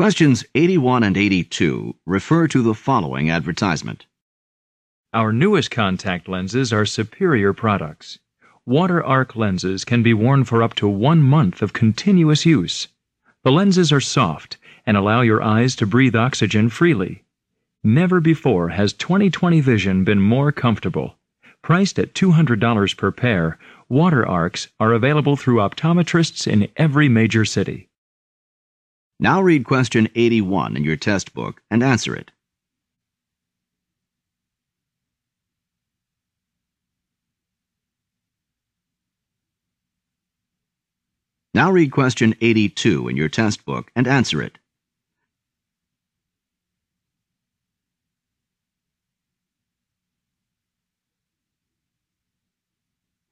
Questions 81 and 82 refer to the following advertisement. Our newest contact lenses are superior products. Water Arc lenses can be worn for up to one month of continuous use. The lenses are soft and allow your eyes to breathe oxygen freely. Never before has 20/20 vision been more comfortable. Priced at $200 per pair, Water Arcs are available through optometrists in every major city. Now read question 81 in your test book and answer it. Now read question 82 in your test book and answer it.